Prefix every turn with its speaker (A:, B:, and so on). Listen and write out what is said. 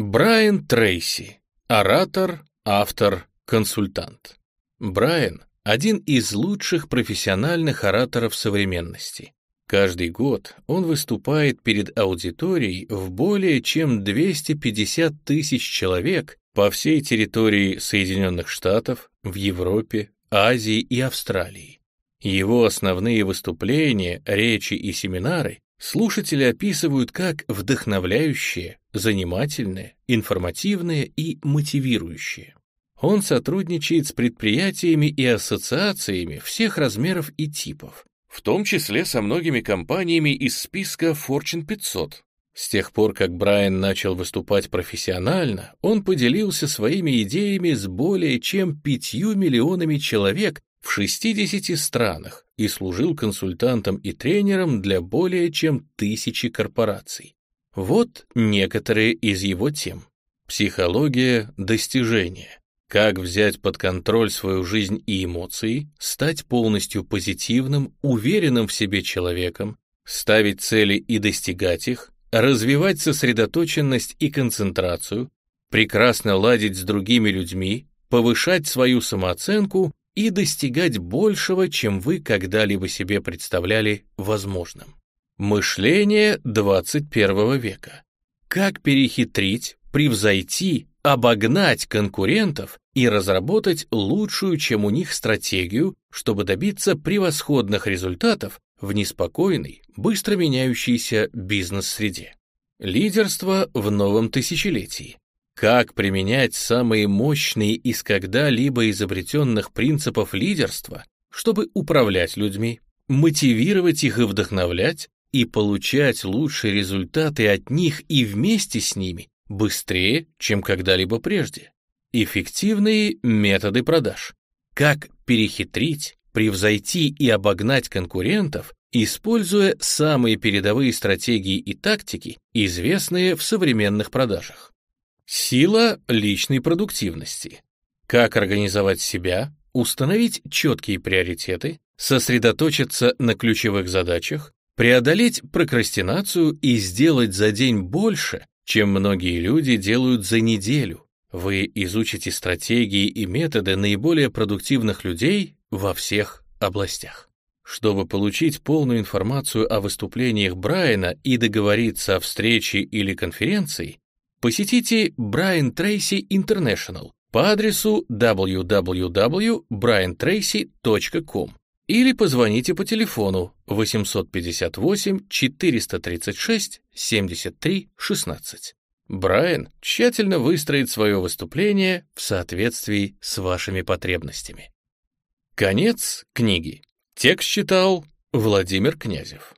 A: Брайан Трейси. Оратор, автор, консультант. Брайан – один из лучших профессиональных ораторов современности. Каждый год он выступает перед аудиторией в более чем 250 тысяч человек по всей территории Соединенных Штатов, в Европе, Азии и Австралии. Его основные выступления, речи и семинары слушатели описывают как вдохновляющие, занимательные, информативные и мотивирующие. Он сотрудничает с предприятиями и ассоциациями всех размеров и типов, в том числе со многими компаниями из списка Fortune 500. С тех пор, как Брайан начал выступать профессионально, он поделился своими идеями с более чем пятью миллионами человек в 60 странах и служил консультантом и тренером для более чем тысячи корпораций. Вот некоторые из его тем. Психология достижения. Как взять под контроль свою жизнь и эмоции, стать полностью позитивным, уверенным в себе человеком, ставить цели и достигать их, развивать сосредоточенность и концентрацию, прекрасно ладить с другими людьми, повышать свою самооценку и достигать большего, чем вы когда-либо себе представляли возможным. Мышление 21 века. Как перехитрить, превзойти, обогнать конкурентов и разработать лучшую, чем у них, стратегию, чтобы добиться превосходных результатов в неспокойной, быстро меняющейся бизнес-среде. Лидерство в новом тысячелетии. Как применять самые мощные из когда-либо изобретенных принципов лидерства, чтобы управлять людьми, мотивировать их и вдохновлять, и получать лучшие результаты от них и вместе с ними быстрее, чем когда-либо прежде. Эффективные методы продаж. Как перехитрить, превзойти и обогнать конкурентов, используя самые передовые стратегии и тактики, известные в современных продажах. Сила личной продуктивности. Как организовать себя, установить четкие приоритеты, сосредоточиться на ключевых задачах, преодолеть прокрастинацию и сделать за день больше, чем многие люди делают за неделю. Вы изучите стратегии и методы наиболее продуктивных людей во всех областях. Чтобы получить полную информацию о выступлениях Брайана и договориться о встрече или конференции, посетите Brian Tracy International по адресу www.briantracy.com или позвоните по телефону 858 436 73 16. Брайан тщательно выстроит свое выступление в соответствии с вашими потребностями. Конец книги. Текст читал Владимир Князев.